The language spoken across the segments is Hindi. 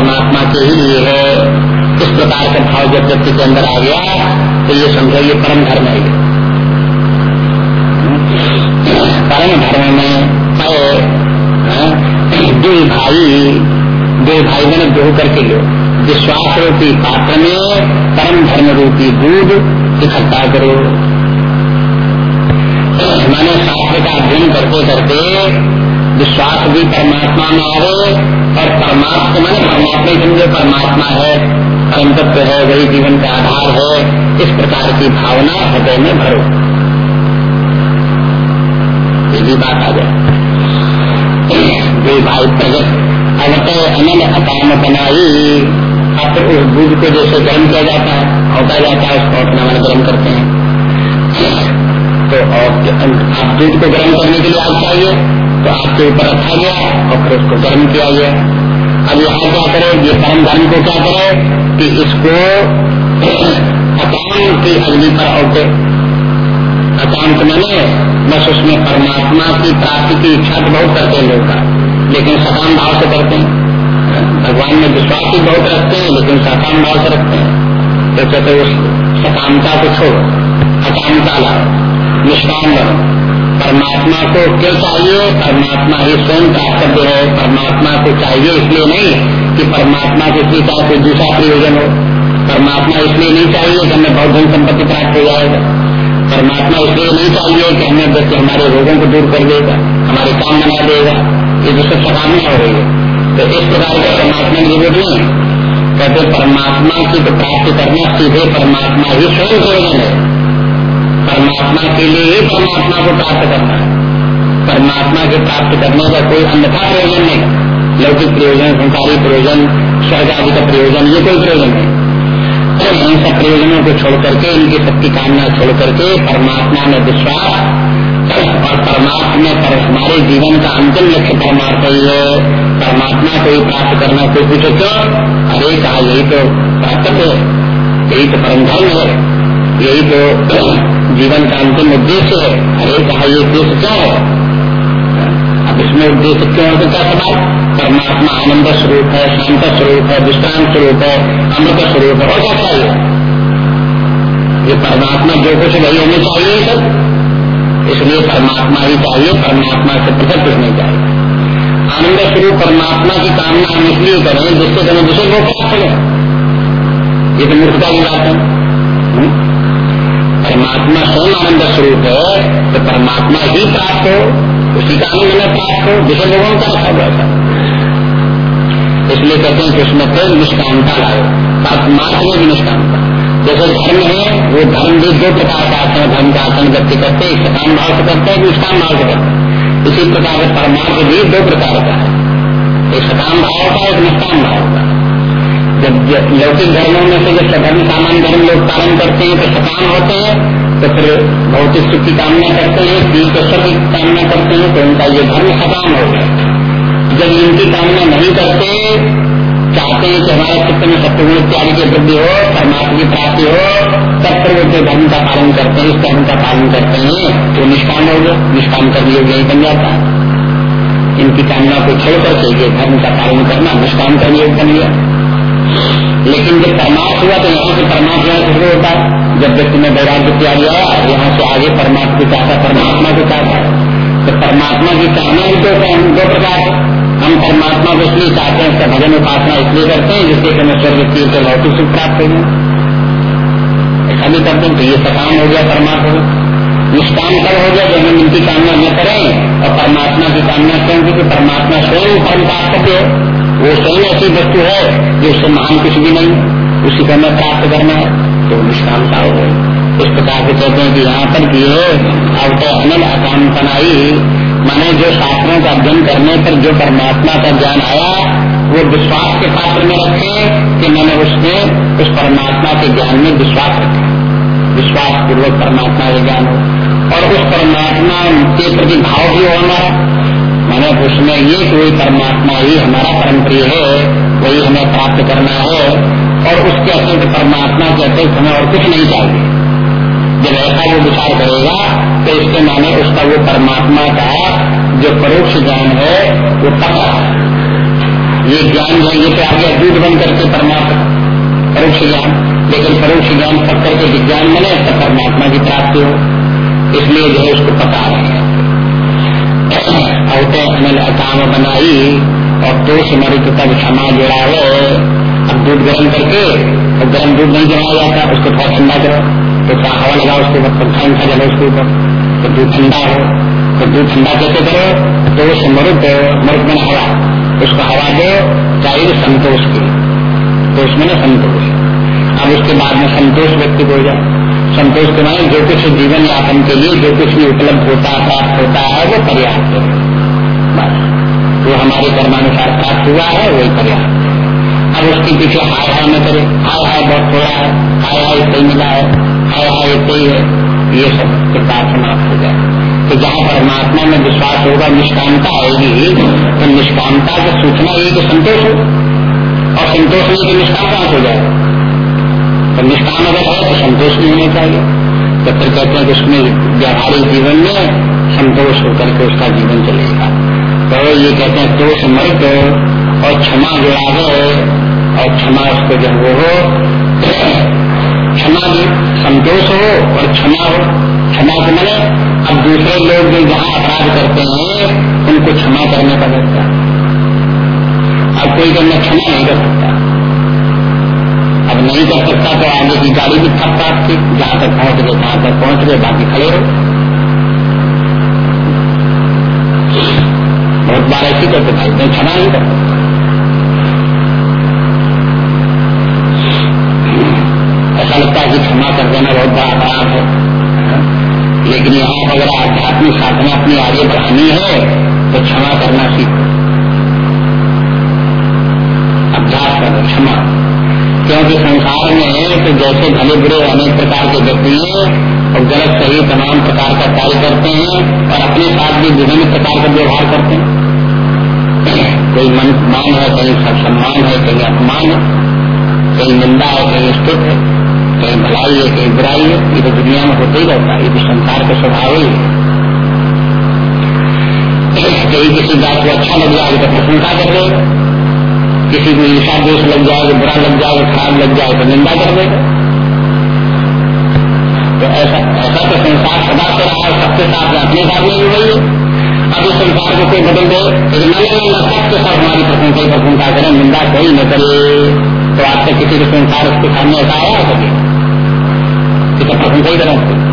परमात्मा के ही लिए है। इस प्रकार का भाव जब व्यक्ति के अंदर आ गया तो ये समझो ये परम धर्म है। परम धर्म में दो भाई दो भाई मैंने दो करके लो विश्वास रूपी पात्र में, परम धर्म रूपी दूध इकट्ठा करो। मैंने शास्त्र का अध्ययन करते करते विश्वास भी परमात्मा में आवे, और परमात्मा मैंने परमात्मा समझे, परमात्मा है परम तत्व है, वही जीवन का आधार है, इस प्रकार की भावना हृदय में भरो। बात आ जाए जो भाई प्रगट, अब तो अनल अकाम बनाई, अब तो उस दूध को जैसे गर्म किया जाता है होता जाता है, उसको अपना मन गर्म करते हैं। तो आप दूध को गर्म करने के लिए आग चाहिए। तो आपके ऊपर रखा गया और फिर उसको गर्म किया गया। अब यहाँ क्या करे? ये परम धर्म को क्या करे? कि इसको अकांत की अग्नि पर औटे अकांत मैंने बस उसमें परमात्मा की प्राप्ति की इच्छा तो बहुत करते हैं लोग का। लेकिन सकाम भाव से करते हैं। भगवान में विश्वास भी बहुत रखते हैं, लेकिन सकाम भाव से रखते हैं। तो कहते उस सकामता को छोड़ो। अकामता लाओ निष्काम बनो। परमात्मा को क्यों चाहिए? परमात्मा ही स्वयं कर्तव्य है। परमात्मा को चाहिए इसलिए नहीं कि परमात्मा के इसलिए चाहे कोई दूसरा प्रयोजन हो। परमात्मा इसलिए नहीं चाहिए कि हमें बहुत धन संपत्ति प्राप्त हो जाएगा परमात्मा इसलिए नहीं चाहिए कि हमें व्यक्ति हमारे रोगों को दूर कर देगा, हमारे काम बना देगा। ये जो सब सकामना हो रही है। तो इस प्रकार का परमात्मा की ज़रूरत नहीं कहते परमात्मा की तो प्राप्त करना सीधे परमात्मा ही स्वयं प्रयोजन है। परमात्मा के लिए ही परमात्मा को प्राप्त करना है। परमात्मा के प्राप्त करने का कोई अन्यथा प्रयोजन नहीं। लौकिक प्रयोजन, संसारी प्रयोजन स्वर्ग आदि का प्रयोजन, ये कोई प्रयोजन नहीं। तो इन सब प्रयोजनों को छोड़ करके, इनकी सबकी कामना छोड़ करके परमात्मा में विश्वास और परमात्मा पर हमारे जीवन का अंतिम लक्ष्य परमात्मा ही है। परमात्मा को ही प्राप्त करना कोई पूछे क्यों? अरे, कहा यही तो प्राप्त है, यही तो परम धर्म है, यही तो जीवन का अंतिम उद्देश्य है। अरे, कहा ये उद्देश्य क्या है? अब इसमें उद्देश्य क्यों है? क्या सवाल परमात्मा आनंद स्वरूप है, शांत स्वरूप है विश्राम स्वरूप है, अमृत स्वरूप है। और क्या चाहिए? ये परमात्मा जो कुछ वही हमें चाहिए सब। इसलिए परमात्मा ही चाहिए, परमात्मा से पृथक कुछ चाहिए। आनंद स्वरूप परमात्मा की कामना हम इसलिए करें जिससे हमें दूसरे को प्राप्त ये तो मूर्खता की बात है? परमात्मा स्वयं आनंद स्वरूप है तो परमात्मा ही प्राप्त हो, उसी का आनंद में प्राप्त हो, दूसरे लोगों का हुआ था। इसलिए कहते हैं कि उसमें फिर निष्कामता लाओ मात्र में भी निष्कामता। जैसे धर्म है, वो धर्म भी दो प्रकार का हैं धर्म का आचरण व्यक्ति करते हैं सकाम भाव से करते हैं निष्काम भाव से करते हैं। इसी प्रकार से परमार्थ भी दो प्रकार का है। एक सकाम भाव का एक निष्काम भाव का जब लौकिक धर्मों में से जब धर्म सामान्य धर्म लोग पालन करते हैं तो सकाम होते हैं तो फिर भौतिक सुख की कामना करते हैं स्वर की कामना करते हैं तो उनका ये धर्म सकाम हो गया। जब इनकी कामना नहीं करते, चाहते हैं कि हमारे चित्त में सत्यगुण इत्यादि की वृद्धि हो, परमात्मा की प्राप्ति हो, तब फिर वो धर्म का पालन करते हैं, इस धर्म का पालन करते हैं तो निष्काम हो गए। निष्काम कर योग यही बन जाता है। इनकी कामना को छोड़ करके धर्म का पालन करना निष्काम का योग बन गया। लेकिन जब परमार्थ हुआ तो यहाँ से परमार्थ यहाँ शुरू होता है। जब व्यक्ति में वैराग्य त्याग आया, यहाँ से आगे परमात्मा को चाहता, परमात्मा को चाहता तो परमात्मा की चाहना भी तो दो प्रकार हम परमात्मा को इसलिए चाहते हैं उसका भजन उपासना इसलिए करते हैं, जिससे कि हमें स्वर्ग के लौकिक सुख प्राप्त हो ऐसा भी करते हैं तो ये सकाम हो गया परमात्मा निष्काम कर हो गया, जब हम इनकी कामना न करें और परमात्मा की कामना करें क्योंकि परमात्मा स्वयं परम प्राप्त है। वो स्वयं ऐसी वस्तु है जो उससे महान कुछ भी नहीं, उसी को हमें प्राप्त करना है। तो निष्कामता हो गई। इस प्रकार से कहते हैं कि यहाँ पर भी अब तो अनल अकाम बनाई माने जो शास्त्रों का अध्ययन करने पर जो परमात्मा का ज्ञान आया, वो विश्वास के पात्र में रखे कि मैंने उसमें, उस परमात्मा के ज्ञान में विश्वास रखा। विश्वास पूर्वक परमात्मा का ज्ञान हो। और उस परमात्मा के प्रति भाव भी हो हमारा मैंने उसमें ये कोई परमात्मा ही हमारा परम प्रिय है, वही हमें प्राप्त करना है, और उसके अतिरिक्त परमात्मा के अतिरिक्त हमें और कुछ नहीं चाहिए। जब ऐसा वो विचार करेगा तो इसके माने उसका वो परमात्मा का जो परोक्ष ज्ञान है, वो है। ये ज्ञान जो ये तो आगे दूध बन करके परमात्मा परोक्ष ज्ञान। लेकिन परोक्ष ज्ञान पक करके विज्ञान बने तब परमात्मा की प्राप्ति हो। इसलिए जो है उसको पका रहे हैं। औते अनिल अकाम बनाई और तो मरी तो तब क्षमा जुड़ा हो। अब दूध गर्म करके, और गर्म दूध नहीं जमाया जाता, उसको थोड़ा ठंडा करो। तो थोड़ा हवा लगा उसके ऊपर पंखा उंखा जलो उसके ऊपर। तो दूध ठंडा हो। तो दूध ठंडा कैसे करो? तो उस मरुद मरुद में हवा। उसको हवा दो चाहिए संतोष की। तो उसमें ना संतोष। अब उसके बाद में संतोष व्यक्ति हो जाए। संतोष के माने जो कुछ जीवन यापन के लिए, जो कुछ भी उपलब्ध होता है प्राप्त होता है, वो पर्याप्त है। बस, वो हमारे कर्मानुसार प्राप्त हुआ है, वही पर्याप्त है। अब उसके पीछे हाय हाय न करे। हाय हाय बहुत थोड़ा है, हाय हाय इतना मिला है, हाय हाय इतना ही, ये सब प्रकार समाप्त हो जाए। तो जहाँ परमात्मा में विश्वास होगा, निष्कामता आएगी तो निष्कामता की सूचना ये कि संतोष हो। और संतोष नहीं तो निष्काम कहाँ हो जाएगा? तो निष्काम अगर है तो संतोष नहीं होना चाहिए। तो फिर कहते हैं कि उसमें व्यावहारिक जीवन में संतोष होकर के उसका जीवन चलेगा। तो ये कहते हैं, दोष मर्द और क्षमा जुड़ावे और क्षमा उसको जब वो हो, क्षमा भी संतोष हो और क्षमा हो। क्षमा के मैंने अब दूसरे लोग जो जहाँ अपराध करते हैं, उनको क्षमा करने का लगता है। अब कोई करना क्षमा नहीं कर सकता। अब नहीं कर सकता तो आगे की गाड़ी भी थप पाप थी जहाँ तक पहुँच गए, वहाँ तक पहुँच गए, बाकी खड़े हो। बहुत बार ऐसी करते भाई, मैं क्षमा नहीं कर ऐसा लगता है कि क्षमा कर देना बहुत बड़ा अपराध है। लेकिन यहाँ अगर आध्यात्मिक साधना अपनी आगे बढ़ानी है तो क्षमा करना सीखो। अभ्यास करो, क्षमा क्योंकि संसार में है तो जैसे भले बुरे अनेक प्रकार के व्यक्ति हैं, और गलत सही तमाम प्रकार का कार्य करते हैं, और अपने साथ भी विभिन्न प्रकार का व्यवहार करते हैं। कोई मन मान है कहीं सम्मान है कहीं अपमान है कहीं निंदा है कहीं स्तुत है कहीं भलाई है कहीं बुराई है, ये तो दुनिया में होते ही रहता है, ये तो संसार का स्वभाव ही है। कहीं किसी बात को अच्छा लग जाए तो प्रशंसा कर किसी को ईर्षा दोष लग जाए बुरा लग जाए खराब लग जाए तो निंदा कर देगा तो ऐसा ऐसा तो संसार सदा से रहा है, सबके साथ अपने साथ में भी वही है। अब इस संसार को कोई बदल दे मैंने सबके साथ हमारी प्रशंसा प्रशंसा करें, निंदा कोई न करे। तो आज तक किसी के संसार उसके सामने ऐसा आया कभी? कि तो प्रशंसा ही करें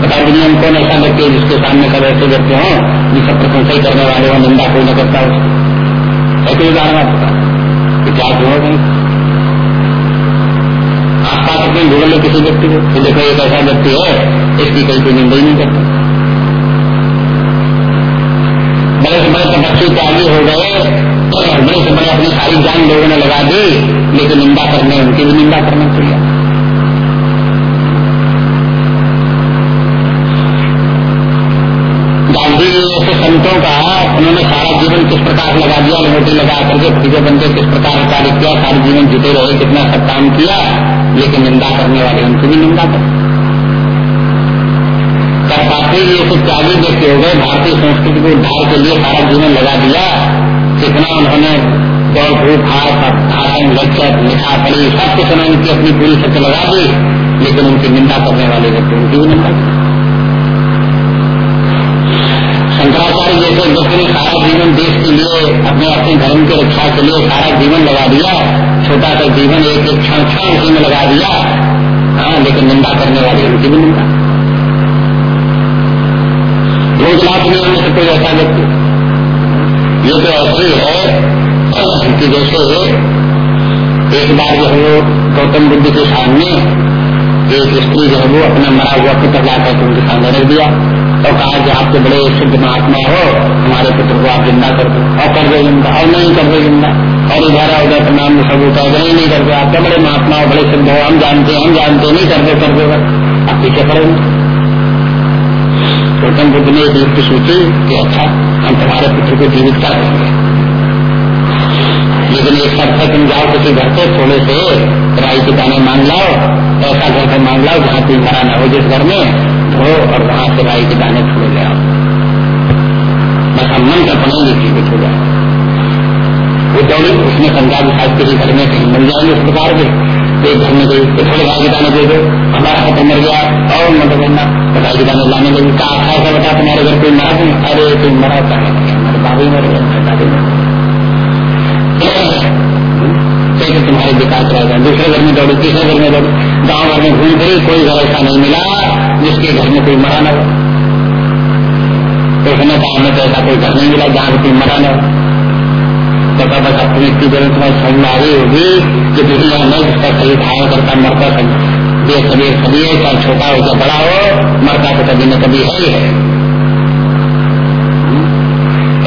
बता दुनिया में कौन ऐसा व्यक्ति है जिसके सामने सब ऐसे व्यक्ति हों जिसका प्रशंसा ही करने वाले हो, निंदा कोई न करता उसको। ऐसे उदाहरण होता कि क्या हुआ नहीं आसपास अपने ढूंढ लो किसी व्यक्ति को कि देखो एक ऐसा व्यक्ति है, इसकी कहीं कोई निंदा ही नहीं करता बड़े से बड़े तपस्वी त्यागी हो गए बड़े से बड़े अपनी सारी जान लोगों ने लगा दी, लेकिन निंदा करने, उनकी भी निंदा करना चाहिए उन्होंने सारा जीवन किस प्रकार लगा दिया लंगोटी लगा करके भतीजे बंदे किस प्रकार कार्य किया, सारे जीवन जुटे रहे, कितना सब काम किया, लेकिन निंदा करने वाले उनकी भी निंदा कर। पाते ये तो त्यागी व्यक्ति हो गए, भारतीय संस्कृति को उद्धार के लिए सारा जीवन लगा दिया, कितना उन्होंने दौड़ धूप हाथ भाषण लेक्चर लिखा पड़ी सब कुछ उन्होंने अपनी पूरी सत्य लगा दी, लेकिन उनकी निंदा करने वाले व्यक्ति उनकी भी निंदा की जैसे व्यक्ति ने सारा जीवन देश के लिए, अपने अपने धर्म की रक्षा के लिए सारा जीवन लगा दिया, छोटा सा जीवन एक एक क्षण क्षण उसी में लगा दिया हाँ लेकिन निंदा करने वाले उनकी भी निंदा भोजनाथ में उनमें से कोई ऐसा व्यक्ति। ये तो ऐसे ही है कि जैसे एक बार जो है गौतम बुद्ध के सामने एक स्त्री जो है वो अपना मरा हुआ पुत्र लाकर उनके सामने रख दिया। और कहा कि आप तो बड़े शुद्ध महात्मा हो, हमारे पुत्र को आप ज़िंदा कर दो। और कर दो ज़िंदा, और नहीं कर दो ज़िंदा। और इधर उधर प्रणाम सब होता है नहीं कर दो आप तो बड़े महात्मा हो, बड़े शुद्ध हो, हम जानते हम जानते नहीं कर दो कर दो आप पीछे पड़ेंगे गौतम बुद्ध ने एक युक्ति सोची कि अच्छा हम तुम्हारे पुत्र को जीवित कर देंगे। लेकिन एक शर्त है, तुम जाओ किसी घर से थोड़े से राई के दाने मांग लाओ ऐसा घर से मांग लाओ, जहाँ कोई मरा न हो जिस घर में। धो और वहाँ से राई के दाने छोड़ ले आओ बस हम मन का बनाएँगे जीवित हो जाए। वो दौड़ी उसने समझा कि शायद किसी घर में कहीं मिल जाएँगे इस प्रकार के। तो घर में तो थोड़े भाई दाने दे दो, हमारा खत्म मर गया, और मत करना तो भाई दाने लाने लगी कहा ऐसा बता, तुम्हारे घर कोई मरा तुम अरे, तुम मरा क्या? हमारे बाबू मर गए, हमारे दादी मर कैसे तुम्हारे विकास रह गए दूसरे घर में दौड़ी, तीसरे घर में दौड़ी। गाँव भर में घूम गई कोई घर ऐसा नहीं मिला, जिसके घर में कोई मरा न हो। तो उसने कहा, हमें तो ऐसा कोई घर नहीं मिला, जहाँ कोई मरा न हो। तो बस अपनी इतनी देर तुम्हें समझ में आ रही होगी कि दुनिया में जिसका सही खाया करता मरता सब ये सभी सभी है चाहे छोटा हो चाहे बड़ा हो, मरता तो कभी न कभी है ही है।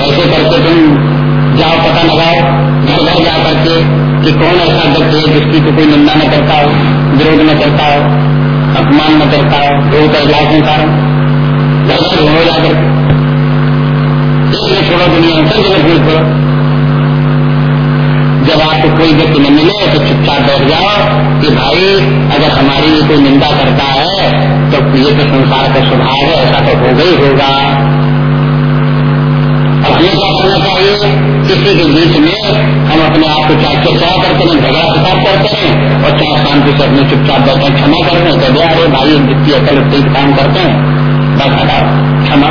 ऐसे करके तुम जाओ, पता लगाओ, घर घर जा करके कि कौन ऐसा व्यक्ति है जिसकी तो कोई निंदा न करता हो। विरोध न करता हो अपमान न करता हो में कारण घर घर हो जाकर छोड़ो दुनिया सब जगह भूल करो जब आपको कोई व्यक्ति न मिले तो चुपचाप बैठ जाओ कि भाई, अगर हमारी कोई निंदा करता है तो ये तो संसार का स्वभाव है, ऐसा तो होगा ही होगा। हमें क्या करना चाहिए। किसी के बीच में हम अपने आप को चाहे चर्चा करते हैं, झगड़ा फसाद करते हैं और चाहे शांति से अपने चुपचाप बैठे क्षमा करते हैं, कहते अरे भाई जितनी अकल, उतनी काम करते हैं। बस हटाओ क्षमा।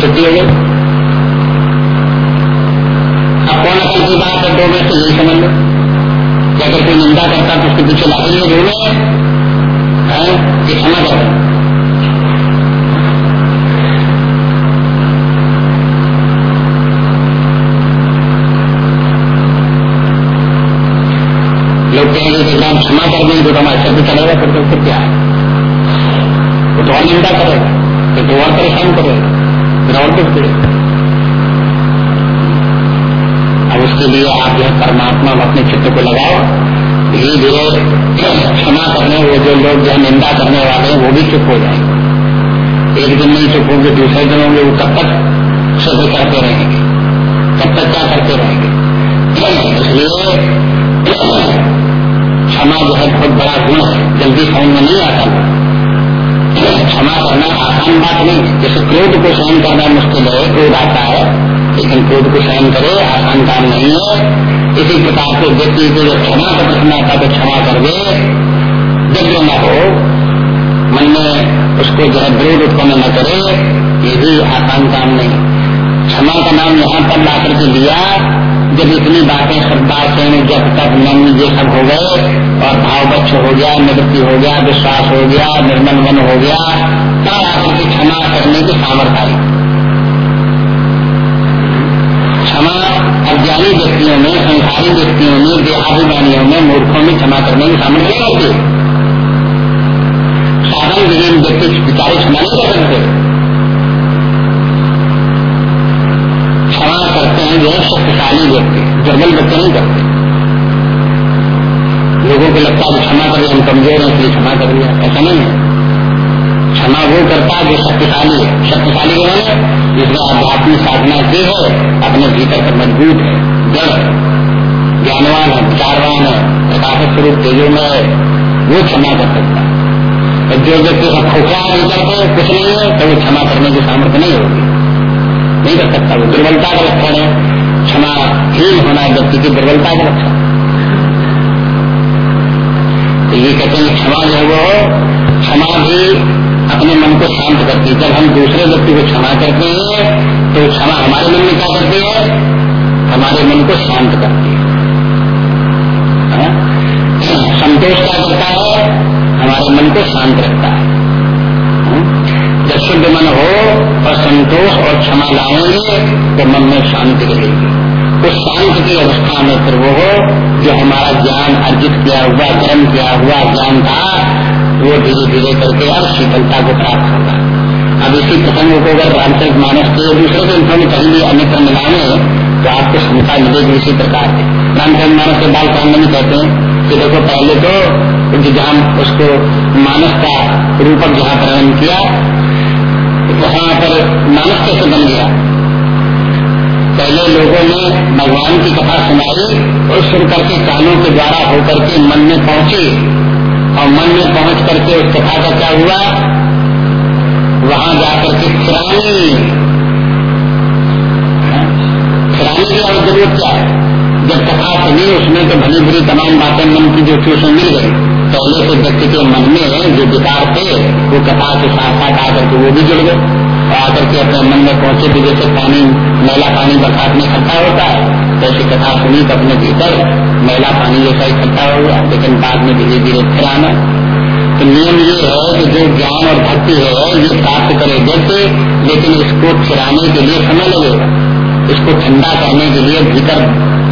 छुट्टी हो गई। अब कौन अकल की बात है, दो में से यही समझ लो। अगर कोई निंदा करता है तो उसके पीछे लागेंगे दोनों है। कि क्षमा कर लोग कहेंगे कि हम क्षमा कर देंगे तो हमारा शब्द चलेगा, फिर तो क्या है? वो तो और निंदा करेगा, फिर तो और परेशान करेगा, फिर और दुख देगा। अब उसके लिए आप जो परमात्मा अपने चित्र को लगाओ, धीरे धीरे क्षमा करने, वो जो लोग जो निंदा करने वाले हैं, वो भी चुप हो जाएँगे। एक दिन नहीं चुप होंगे, दूसरे दिन होंगे, वो कब तक शुद्ध करते रहेंगे। कब तक क्या करते रहेंगे? इसलिए क्षमा जो है बहुत बड़ा गुण है। जल्दी समझ में नहीं आता। क्षमा करना आसान बात नहीं। जैसे क्रोध को सहन करना मुश्किल है क्रोध आता है। लेकिन क्रोध को सहन करे, आसान काम नहीं है। इसी प्रकार से व्यक्ति को जब क्षमा का प्रश्न आता तो क्षमा कर दे। जब न हो, मन में उसको जो है विरोध उत्पन्न न करे, ये भी आसान काम नहीं। क्षमा का नाम यहाँ पर ला करके लिया जब इतनी बातें श्रद्धा से जब तक मन ये सब हो गए और भाव हो गया, निवृत्ति हो गया, विश्वास हो गया, निर्मल मन हो गया, तब आकर के क्षमा करने की सामर्थ्य आई क्षमा अज्ञानी व्यक्तियों में, संसारी व्यक्तियों में, देहाभिमानियों में, मूर्खों में क्षमा करने की सामर्थ्य होती। है साधन विहीन व्यक्ति विचारे क्षमा नहीं कर सकते। हैं जो है शक्तिशाली व्यक्ति दुर्बल व्यक्ति नहीं करते। लोगों को लगता है क्षमा करिए हम कमज़ोर हैं, इसलिए क्षमा कर दिया ऐसा नहीं है। क्षमा वो करता है जो शक्तिशाली है। शक्तिशाली जो है जिसने आध्यात्मिक साधना की है, अपने भीतर पर मज़बूत है जड़ ज्ञानवान है, विचारवान है, प्रकाशक स्वरूप, तेजो में है, वो क्षमा कर सकता है। जो व्यक्ति खोखला भीतर पे कुछ नहीं है तो वो क्षमा करने की सामर्थ्य नहीं होगी। नहीं कर सकता वो दुर्बलता का लक्षण है। क्षमा हीन होना व्यक्ति की दुर्बलता का लक्षण। तो ये कहते हैं, क्षमा जो है वो क्षमा भी अपने मन को शांत करती है। जब हम दूसरे व्यक्ति को क्षमा करते हैं तो क्षमा हमारे मन में क्या करती है? हमारे मन को शांत करती है। हाँ? संतोष क्या करता है? हमारे मन को शांत रखता है हाँ? जब शुद्ध मन हो और संतोष और क्षमा लाएँगे तो मन में शांति रहेगी। उस शांति की अवस्था में फिर वो हो, जो हमारा ज्ञान अर्जित किया हुआ, कर्म किया हुआ ज्ञान था, वो धीरे धीरे करके अब शीतलता को प्राप्त होगा। अब इसी प्रसंग को अगर रामचरित मानस के दूसरे को इन्होंने कहीं भी अन्य मिलाने तो आपको क्षमता मिलेगी इसी प्रकार की। रामचरित मानस के बाल कांड में कहते हैं कि देखो, पहले तो जहाँ उसको मानस का रूपक जहाँ वर्णन किया वहाँ पर मानस कैसे बन गया। पहले लोगों ने भगवान की कथा सुनाई और सुन करके कानों के द्वारा होकर के मन में पहुँची। और मन में पहुँच करके उस कथा का क्या हुआ? वहाँ जाकर के फिरानी। बताने की और ज़रूरत क्या है? जब कथा सुनी उसमें तो भली बुरी तमाम बातें मन की जो थी उसमें मिल गई। पहले से व्यक्ति के मन में जो विकार थे, वो कथा के साथ साथ आकर के वो भी जुड़ गए। और आकर के अपने मन में पहुँचे भी जैसे पानी, मैला पानी बरसात में इकट्ठा होता है जैसे कथा सुनी तो अपने भीतर मैला पानी जैसा इकट्ठा हो गया, लेकिन बाद में धीरे धीरे फिर आना। तो नियम ये है कि जो ज्ञान और भक्ति है, ये प्राप्त करे व्यक्ति लेकिन इसको फिराने के लिए समय लगेगा। इसको ठंडा करने के लिए भीतर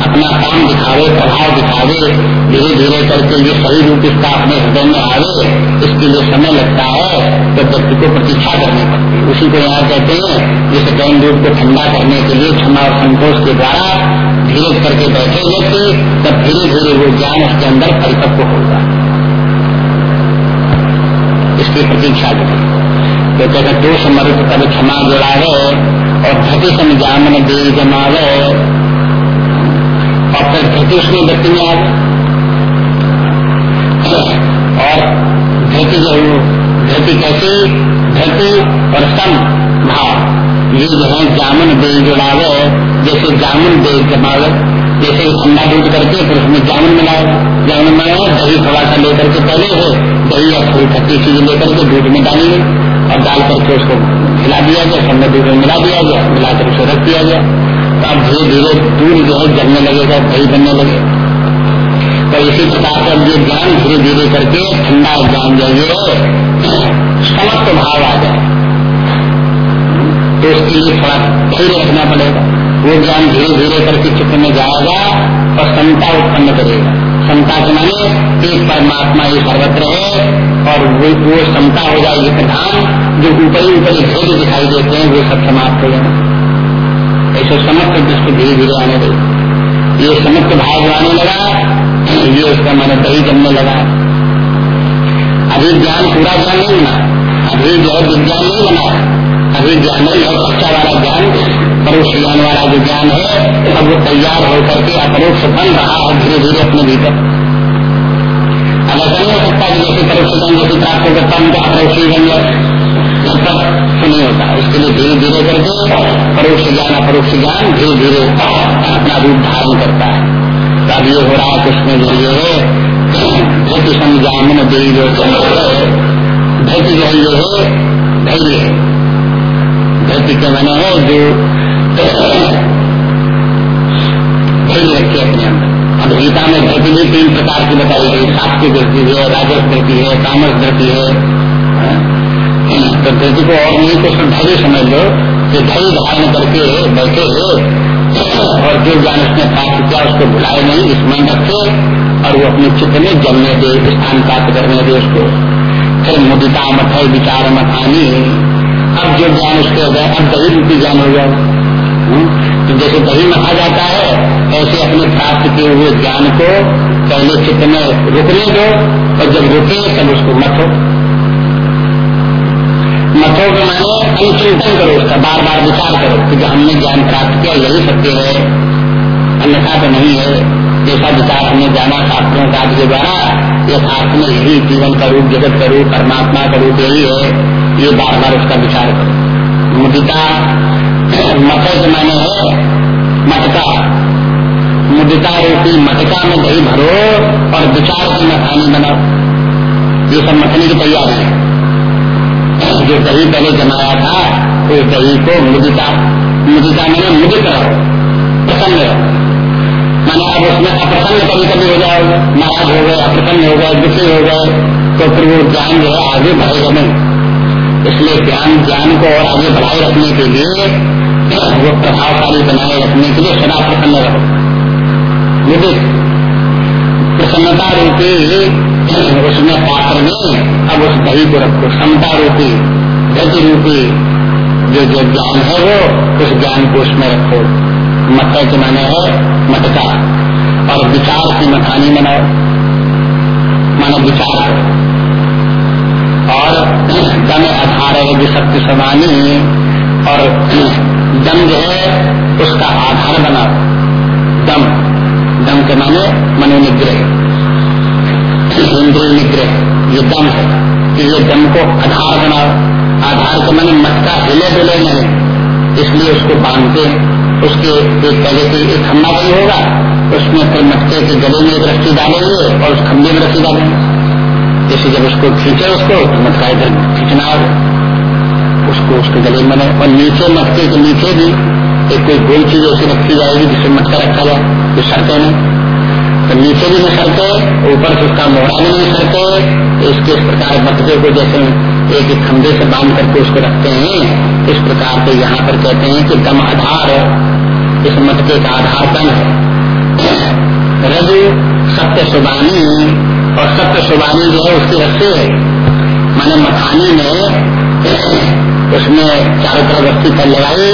अपना काम दिखावे प्रभाव दिखावे धीरे धीरे करके ये सही रूप इसका अपने हृदय में आवे, इसके लिए समय लगता है तो व्यक्ति को प्रतीक्षा करनी पड़ती है। उसी को यहाँ कहते हैं, जैसे गैन रूप को ठंडा करने के लिए क्षमा और संतोष के द्वारा धीरे करके बैठे व्यक्ति, तब धीरे धीरे वो ज्ञान उसके अंदर परिपक्व होगा इसकी प्रतीक्षा करें। तो कहते दोष मरुत तब क्षमा जुड़ावे और धति सम जामन दे जमावे और फिर धरती उसमें व्यक्ति में आ और धरती जो धरती कैसी धरती और सम भाव, ये जो है जामुन दे जुड़ावे जैसे जामुन दे जमावे जैसे ठंडा दूध करके फिर उसमें जामुन मिलाओ जामुन मिलाए, दही थोड़ा सा लेकर के पहले है, दही या थोड़ी खट्टी चीज़ लेकर के दूध में डाली गई और डाल करके उसको मिला दिया गया ठंडे दूध में मिला दिया गया, मिलाकर उसे रख दिया गया। अब धीरे धीरे दूर जो है जमने लगेगा दही बनने लगे। तो इसी प्रकार से ये ज्ञान धीरे धीरे करके ठंडा ज्ञान जो है समस्त भाव आ जाए। तो उसके लिए थोड़ा धैर्य रखना पड़ेगा। वो ज्ञान धीरे धीरे करके चित्र में जाएगा और समता उत्पन्न करेगा। समता के माने एक परमात्मा ही सर्वत्र है और वो वो समता हो जाएगी प्रधान। जो ऊपरी ऊपर भेद दिखाई देते हैं, वो सब समाप्त हो जाएँगे ऐसे समस्त दृष्टि धीरे धीरे आने लगी ये समस्त भाव आने लगा, ये उसका मैंने दही जमने लगा। अभी ज्ञान पूरा ज्ञान नहीं बना। अभी जो है विज्ञान नहीं बना, अभी ज्ञान नहीं है कच्चा वाला ज्ञान, परोक्ष ज्ञान वाला जो ज्ञान है, अब वो तैयार होकर के अपरोक्ष बन रहा है धीरे धीरे अपने भीतर। अब ऐसा नहीं हो सकता कि जैसे परोक्ष ज्ञान जैसे प्राप्त होगा तब का अपरोक्ष ज्ञान तब तक नहीं होता। इसके लिए धीरे धीरे करके परोक्ष ज्ञान, अपरोक्ष ज्ञान धीरे धीरे अपना रूप धारण करता है। तब ये हो रहा है कृष्ण जो ये धैर्य समझामन देवी जो धैर्य जो है धैर्य धैर्य के मैंने है जो धैर्य रखे अपने अंदर। अब गीता में धरती भी तीन प्रकार की बताई गई। सात्विक धरती है, राजस धरती है कामस धरती है तो धृति को और नहीं तो उसमें धैर्य समझ लो कि धैर्य धारण करके बैठे हो और जो ज्ञान उसने प्राप्त किया, उसको भुलाए नहीं स्मरण रखे, और वो अपने चित्र में जमने दे स्थान प्राप्त करने दे उसको। फिर मुदिता मत विचार मथानी अब जो ज्ञान उसके हो गया, अब दही रूपी ज्ञान हो जाए हम्म? तो जैसे दही मथा जाता है, ऐसे अपने प्राप्त किए हुए ज्ञान को पहले चित्र में रुकने दो, और जब रुके, तब उसको मथो। के माने चिंतन करो उसका बार बार विचार करो कि जो हमने ज्ञान प्राप्त किया यही सत्य है। अन्यथा तो नहीं है। जैसा विचार हमने जाना, शास्त्रों का के द्वारा, यथार्थ में यही जीवन का रूप, जगत का रूप, परमात्मा का रूप यही है। ये बार बार उसका विचार करो। मुदिता मथे के माने है, मटका। मुदिता रूपी मटका में दही भरो और विचार की मखानी बनाओ। ये सब मथने की तैयारी है। जो दही पहले जमाया था उस दही को मुदिता मुदिता मैंने मुदित रहो प्रसन्न रहो मैंने अब उसमें अप्रसन्न कभी कभी हो जाओ नाराज़ हो गए, अप्रसन्न हो गए, दुखी हो गए तो फिर वो ज्ञान जो है आगे बढ़ेगा नहीं। इसलिए ज्ञान ज्ञान को और आगे बढ़ाए रखने के लिए, वो प्रभावशाली बनाए रखने के लिए सदा प्रसन्न रहो। मुदित। प्रसन्नता रूपी उसमें पात्र में अब उस दही को रखो क्षमता रूपी गति रूपी जो जो ज्ञान है वो, उस ज्ञान को उसमें रखो। मत के माने है मटका और विचार की मखानी बनाओ। मानो विचार और दम आधार है जो शक्ति समानी, और दम जो है, उसका आधार बनाओ। दम। दम के माने मनोनिग्रह। इंद्रिय निग्रह ये दम है, कि ये दम को आधार बनाओ। आधार के मैंने मटका हिले डुले नहीं। इसलिए उसको बांधते उसके एक पहले से एक खम्बा भी होगा, उसमें फिर मटके के गले में एक रस्सी डालेंगे और उस खंभे में रस्सी डालेंगे। जैसे जब उसको खींचे उसको तो मटका इधर खींचना होगा। उसको उसके गले में और नीचे मटके के नीचे भी एक कोई गोल चीज़ ऐसी रखी जाएगी जिससे मटका रखा जाए। जो सड़के में तो नीचे भी नहीं सड़के ऊपर से उसका मोहरा भी नहीं सड़के तो इसके इस प्रकार मटके को जैसे एक खंभे से बाँध करके उसको रखते हैं। इस प्रकार से यहाँ पर कहते हैं कि दम आधार इस मटके का आधार दम है। रजु सत्य सुबानी, और सत्य सुबानी जो है उसकी रस्सी है। मैंने मखानी में उसमें चारों तरफ़ रस्सी पर लगाई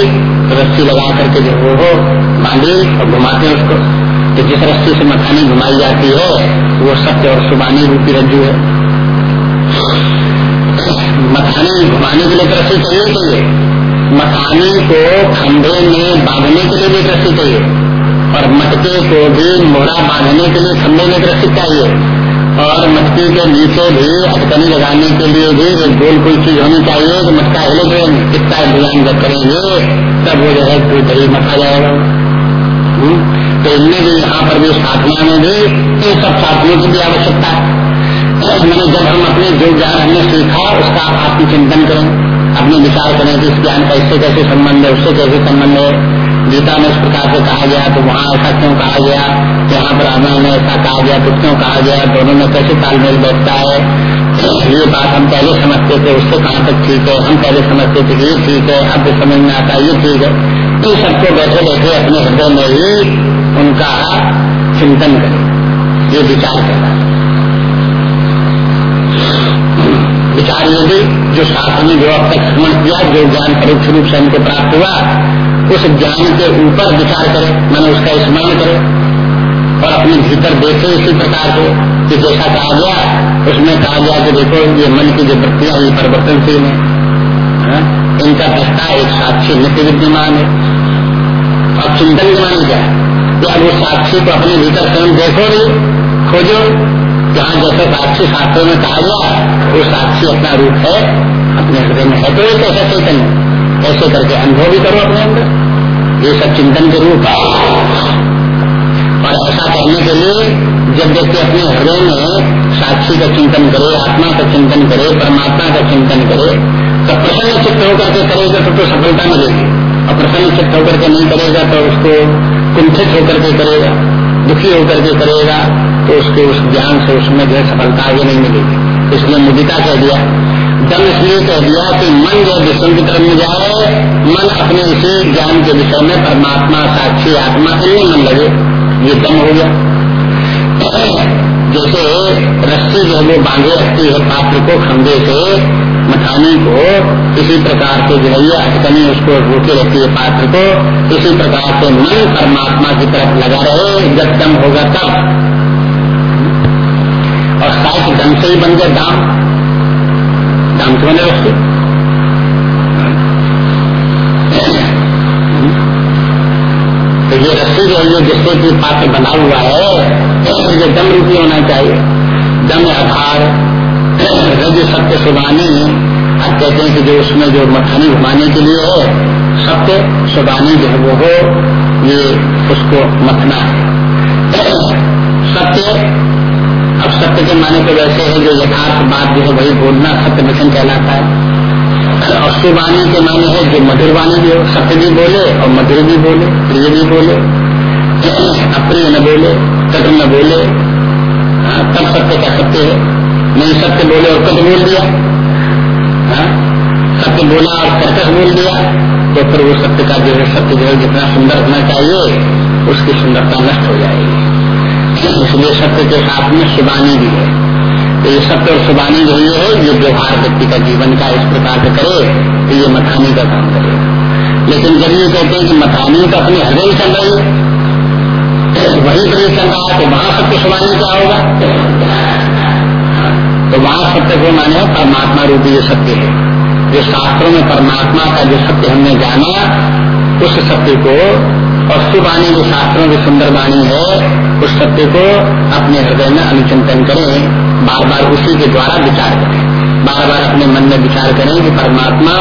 तो रस्सी लगा करके जो वो बांधी और घुमाते उसको। तो जिस रस्सी से मखानी घुमाई जाती है, वो सत्य और सुबानी रूपी रज्जु है। मखानी घुमाने के लिए एक रस्सी चाहिए। चाहिए मखानी को खंभे में बांधने के लिए भी एक रस्सी चाहिए और मटके को भी मोड़ा बांधने के लिए खंभे में एक रस्सी चाहिए। और मटकी के नीचे भी अटकनी लगाने के लिए भी एक गोल कोई चीज़ होनी चाहिए तो मटका हिले जो कितना ध्यान जब करेंगे तब वो जो है कोई दही मखा जाएगा। हम्म? तो इनमें भी यहाँ पर भी साधना में भी इन सब साधनों की भी आवश्यकता है। मैंने जब हम अपने जो ज्ञान हमने सीखा, उसका आत्मचिंतन करें, अपने विचार करें कि इस ज्ञान का इससे कैसे संबंध है, उससे कैसे संबंध है। गीता में इस प्रकार से कहा गया तो वहाँ ऐसा क्यों कहा गया? यहाँ पर रामायण में ऐसा कहा गया तो क्यों कहा गया? दोनों में कैसे तालमेल बैठता है? ये बात हम पहले समझते थे, उससे कहाँ तक ठीक है? हम पहले समझते थे ये ठीक है, अब समझ में आता है, ये ठीक है। तो सबको बैठे बैठे अपने हृदय में ही उनका चिंतन करें, ये विचार करना विचार ये भी, जो शास्त्र में जो अब तक श्रमण किया, जो ज्ञान परोक्ष रूप से हमको प्राप्त हुआ, उस ज्ञान के ऊपर विचार करें, मैंने उसका स्मरण करें, और अपने भीतर देखे इसी प्रकार को, कि जैसा कहा गया, उसमें कहा गया कि देखो, ये मन की जो वृत्तियाँ ये परिवर्तनशील है हाँ? इनका दस्ता एक साक्षी नित्य विद्यमान है। और चिंतन के क्या कि अब वो साक्षी को अपने भीतर स्वयं देखो नहीं खोजो। जहाँ जैसे साक्षी शास्त्रों में कहा गया वो साक्षी अपना रूप है अपने हृदय में है तो एक ऐसा चैतन्य ऐसे करके अनुभव भी करो अपने अंदर। ये सब चिंतन के रूप है। और ऐसा करने के लिए जब व्यक्ति अपने हृदय में साक्षी का चिंतन करे आत्मा का चिंतन करे परमात्मा का चिंतन करे तो प्रसन्न चित्त होकर के करेगा तो, तो सफलता मिलेगी। और प्रसन्न चित्त होकर के नहीं करेगा तो उसको कुंठित होकर के करेगा, दुखी होकर के करेगा तो उसके उस ज्ञान से उसमें जो सफलता आगे नहीं मिलेगी। इसलिए मुदिता कह दिया। दम इसलिए कह दिया कि मन जो विष्णु की तरफ़ में जाए, मन अपने इसी ज्ञान के विषय में परमात्मा, साक्षी, आत्मा, इनमें मन लगे। ये दम हो गया। जैसे रस्सी जो है वो बांधे रखती है पात्र को खंभे से मखानी को इसी प्रकार से जो है ये अटकनी उसको रोके रहती है पात्र को, इसी प्रकार से मन परमात्मा की तरफ़ लगा रहे, जब दम होगा तब। और साथ दम से ही बन गया दाम। दाम क्यों बने रस्सी तो ये रस्सी जो है जिससे की पात्र बना हुआ है ये दम रूपी होना चाहिए। दम आधार रज सत्य सुबानी अब कहते हैं कि जो उसमें जो मखानी घुमाने के लिए है सत्य सुबानी जो है वो हो ये उसको मथना है। सत्य अब सत्य के माने तो वैसे है जो यथार्थ बात जो है वही बोलना सत्य वचन कहलाता है। और सुवाणी के माने है जो मधुर वाणी भी हो सत्य भी बोले और मधुर भी बोले प्रिय भी बोले अप्रिय न बोले कट न बोले हाँ, तब सत्य का सत्य है। नहीं सत्य बोले और कट बोल दिया। हाँ, सत्य बोला और कर्कश बोल दिया। तो फिर वो सत्य का जो है सत्य जो है जितना सुंदर होना चाहिए उसकी सुंदरता नष्ट हो जाएगी। इसलिए सत्य के साथ में सुबानी भी है। तो ये सत्य और सुबानी जो ये है ये व्यवहार व्यक्ति का जीवन का इस प्रकार से करे तो ये मथानी का काम करेगा लेकिन जब ये कहते हैं कि मथानी तो अपने हृदय चल रही है वही हृदय चल रहा है तो वहाँ सत्य सुबानी क्या होगा? तो वहाँ सत्य को माने परमात्मा रूपी ये सत्य है। जो शास्त्रों में परमात्मा का जो सत्य हमने जाना, उस सत्य को, और सुबानी जो शास्त्रों की सुंदर वाणी है, उस सत्य को अपने हृदय में अनुचिंतन करें बार बार उसी के द्वारा विचार करें। बार बार अपने मन में विचार करें कि परमात्मा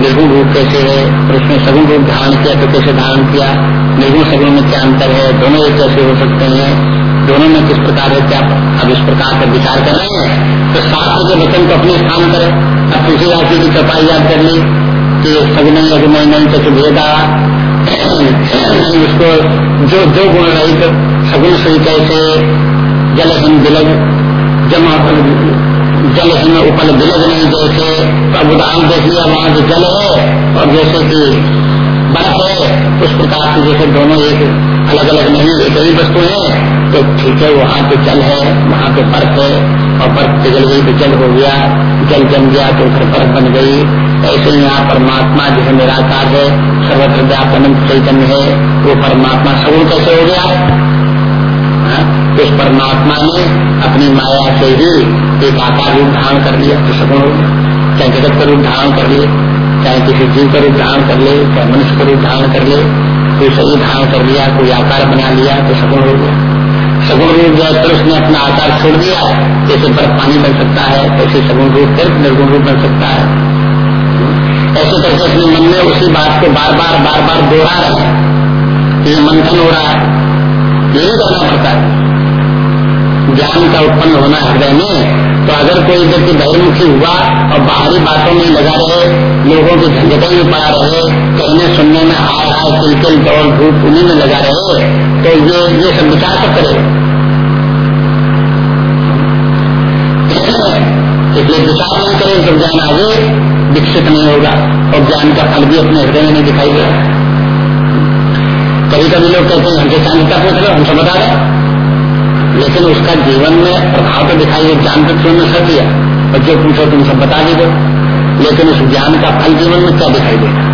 निर्गुण रूप कैसे है और उसने सगुण रूप धारण किया तो कैसे धारण किया, निर्गुण सगुण में क्या अंतर है, दोनों कैसे हो सकते हैं। दोनों में किस प्रकार है क्या अब इस प्रकार का विचार कर रहे हैं तो शास्त्र के वचन को अपने स्थान करें अब किसी राशि की कृपा याद कर ली कि सगुन अग्नि नहीं चतुर्भेदा उसको जो जो गुण रहित सगुन से कैसे जलहीन बिलग, जमा जलहीन उपल बिलग नहीं जैसे, अब उदाहरण देख लिया, वहाँ जो जल है, और जैसे कि बर्फ़ है, उस प्रकार से जैसे दोनों एक अलग अलग नहीं, एक ही वस्तु है तो ठीक है, वहाँ पे जल है, वहाँ पे बर्फ़ है, और बर्फ़ पिघल गई तो जल हो गया, जल जम गया तो फिर बर्फ़ बन गई। ऐसे ही यहाँ परमात्मा जैसे निराकार है, सर्वत्र व्यापन चैतन्य है, वो परमात्मा सगुण कैसे हो गया? हाँ? तो उस परमात्मा ने अपनी माया से ही एक आकार रूप धारण कर लिया तो सगुण हो गया। चाहे जगत का रूप धारण कर लिए चाहे किसी जीव का रूप धारण कर ले, चाहे मनुष्य का रूप धारण कर ले, कोई सही धारण कर लिया, कोई आकार बना लिया तो सगुण हो गया। सगुण रूप जो है उसने अपना आकार छोड़ दिया। जैसे बर्फ़ पानी बन सकता है ऐसे सगुण रूप फिर निर्गुण रूप बन सकता है। ऐसे करके अपने मन में उसी बात को बार बार बार बार दोहरा रहे हैं। ये मंथन हो रहा है। यही करना पड़ता है। ज्ञान का उत्पन्न होना हृदय में तो अगर कोई व्यक्ति बहिर्मुखी हुआ और बाहरी बातों में लगा रहे, लोगों की झंझटों में पड़ा रहे कहने सुनने में हाय हाय किलकिल दौड़ धूप उन्हीं में लगा रहे तो ये ये सब विचार कब करे। इसलिए विचार नहीं करे तो ज्ञान आगे विकसित नहीं होगा और ज्ञान का फल भी अपने हृदय में नहीं दिखाई देगा। कभी कभी लोग कहते हैं हमसे चांदिता पूछ रहे हमसे बता रहे लेकिन उसका जीवन में प्रभाव तो दिखाई ज्ञान तो तुमने सर दिया? और जो पूछो तुम सब बता दी। लेकिन उस ज्ञान का फल जीवन में क्या दिखाई देगा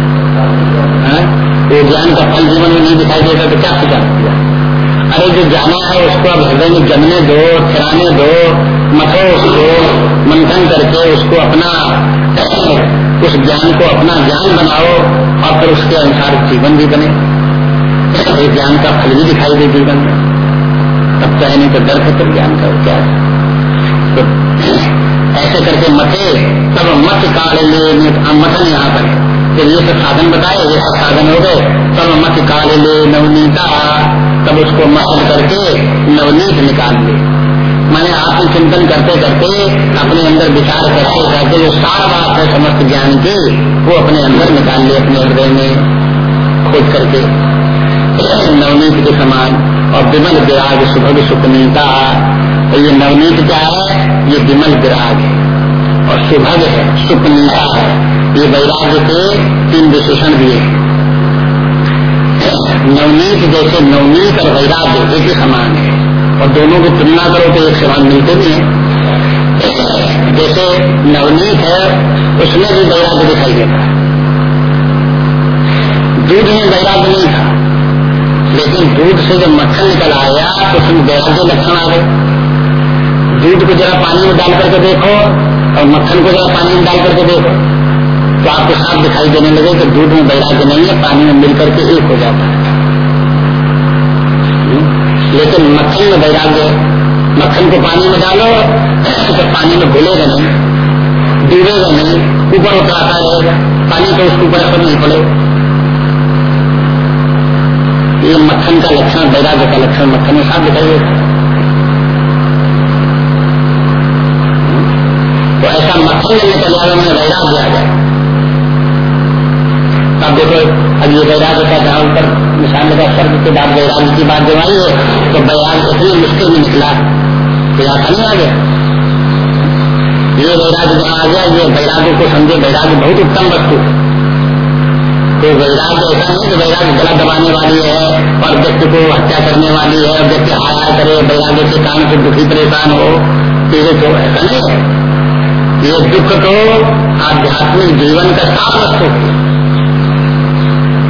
वो ज्ञान का फल जीवन में नहीं दिखाई देगा तो क्या सुझाव दिया अरे जो जाना है, उसको अब हृदय में जमने दो खिलाने दो, मथो उसको मंथन करके उसको अपना, उस ज्ञान को अपना ज्ञान बनाओ, और फिर उसके अनुसार जीवन भी बने। ज्ञान का फल भी दिखाई दे जीवन में। तब चाहे नहीं तो डर खतर ज्ञान का क्या तो ऐसे करके मथे, तब मत काल मथन यहाँ पर जब ये सब साधन बताए, ये सब साधन हो गए, तब मत काल ले, नवनीता, तब उसको मसल करके नवनीत निकाल ले। मैंने आत्मचिंतन करते करते अपने अंदर विचार करते करते जो सार बात है समस्त ज्ञान की, वो अपने अंदर निकाल ले, अपने हृदय में खोज करके। नवनीत के समान और विमल विराग सुभग सुपनीता तो ये नवनीत क्या है? ये विमल विराग है। और सुभग है सुपनीता है। ये वैराग्य के तीन विशेषण दिए नवनीत जैसे नवनीत और वैराग्य एक ही समान है। और दोनों की तुलना करो तो एक समान मिलते भी है। जैसे नवनीत है, उसमें भी वैराग्य दिखाई देता है। दूध में वैराग्य नहीं था। लेकिन दूध से जब मक्खन निकल आया तो उसमें के लक्षण आ गए। दूध को जरा पानी में डाल करके देखो और मक्खन को जरा पानी में डाल करके देखो। तो आपको साफ़ दिखाई देने लगे कि दूध में वैराग्य नहीं है, पानी में मिल करके एक हो जाता है। लेकिन मक्खन में वैराग्य मक्खन को पानी में डालो तो पानी में घुलेगा नहीं, डूबेगा नहीं, ऊपर उतराता रहेगा। पानी तो उसके ऊपर नहीं पड़े। ये मक्खन का लक्षण, वैराग्य का लक्षण मक्खन में साफ़ दिखाई देता तो ऐसा मक्खन में निकल जाए में वैराग्य आ जाए। अब देखो, अब ये वैराग्य का जहाँ पर निशान लगा, स्वर्ग के बाद वैराग्य की बात जब आई है तो वैराग्य इतनी मुश्किल में निकला। तो आता नहीं आ गया। ये वैराग्य जहाँ आ गया, ये वैराग्य को समझे, वैराग्य बहुत उत्तम वस्तु तो वैराग्य ऐसा नहीं कि वैराग्य गला दबाने वाली है, और व्यक्ति को हत्या करने वाली है, और व्यक्ति हाया करे वैराग्य के कारण से दुखी परेशान हो पीड़ित हो ऐसा नहीं है। ये दुख तो आध्यात्मिक जीवन का साफ़ है।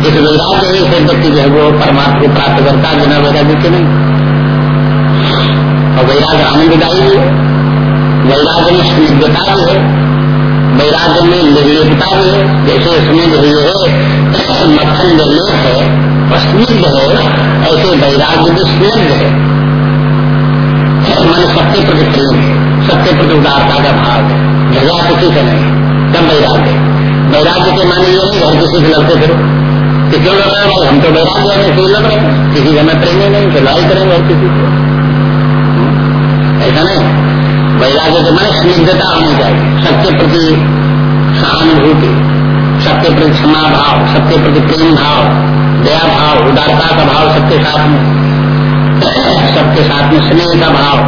इस वैराग्य ही से व्यक्ति जो है वो परमात्मा को प्राप्त करता है, बिना वैराग्य के नहीं। और वैराग्य आनंददायी है। वैराग्य में स्निग्धता भी है। वैराग्य में निर्लेपता है जैसे इसमें जो है मक्खन निर्लेप है स्निग्ध है, ऐसे वैराग्य भी स्निग्ध है। मन सत्य प्रति प्रेम सत्य प्रति उदारता का भाव है। झगड़ा किसी से नहीं तब वैराग्य वैराग्य के माने ये नहीं, घर किसी से लड़ते फिर। कि क्यों लड़ रहे भाई? हम तो वैराग्य है इसलिए लड़ रहे हैं। किसी से हमें प्रेम नहीं तो लड़ाई करेंगे और किसी से। ऐसा नहीं। वैराग्य के माने स्निग्धता होनी चाहिए सबके प्रति सहानुभूति सबके प्रति क्षमा भाव सबके प्रति प्रेम भाव, दया भाव, उदारता का भाव सबके साथ में। सबके साथ में स्नेह का भाव,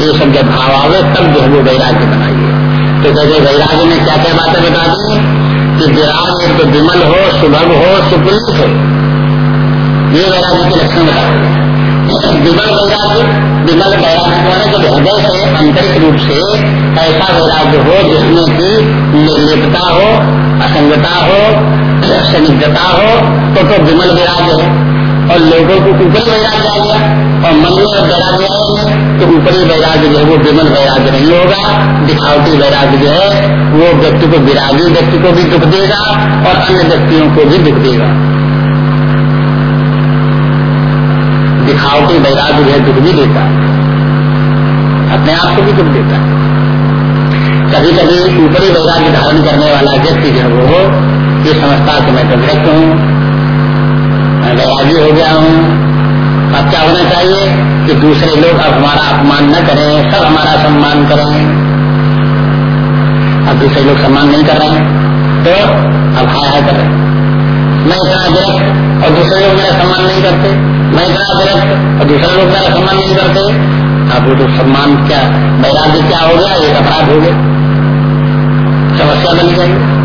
ये सब जब भाव आवे, तब जो है वो वैराग्य बनाइए। तो जैसे वैराग्य में क्या क्या बातें बता दी? कि विराग एक तो विमल हो, सुभग हो, सुपुलित हो। ये वैराग्य के लक्षण बता दिए विमल वैराग्य विमल वैराग्य होने जब हृदय से आंतरिक रूप से ऐसा वैराग्य हो जिसमें की निर्लिपता हो, असंगता हो, सनिग्धता हो तो तो विमल वैराग्य है। और लोगों को ऊपरी वैराग्य आ गया, और मन में वैराग्य आएँगे तो ऊपरी वैराग्य जो है वो विमल वैराग्य नहीं होगा। दिखावटी वैराग्य जो है, वो व्यक्ति को विरागी व्यक्ति को भी दुख देगा, और अन्य व्यक्तियों को भी दुख देगा। दिखावटी वैराग्य जो है दुख भी देता है। अपने आप को भी दुख देता है। कभी कभी ऊपरी वैराग्य धारण करने वाला व्यक्ति जो है वो ये समझता कि मैं तो व्यक्त हूँ, मैं वैरागी हो गया हूँ। अब क्या होना चाहिए कि दूसरे लोग अब हमारा अपमान न करें, सब हमारा सम्मान करें। अब दूसरे लोग सम्मान नहीं कर रहे हैं तो अब हाय हाय करें मैं इतना विरक्त और दूसरे लोग मेरा सम्मान नहीं करते। मैं इतना गलत और दूसरे लोग मेरा सम्मान नहीं करते अब वो तो सम्मान क्या, वैराग्य क्या हो गया? एक अपराध हो गया। समस्या बन गई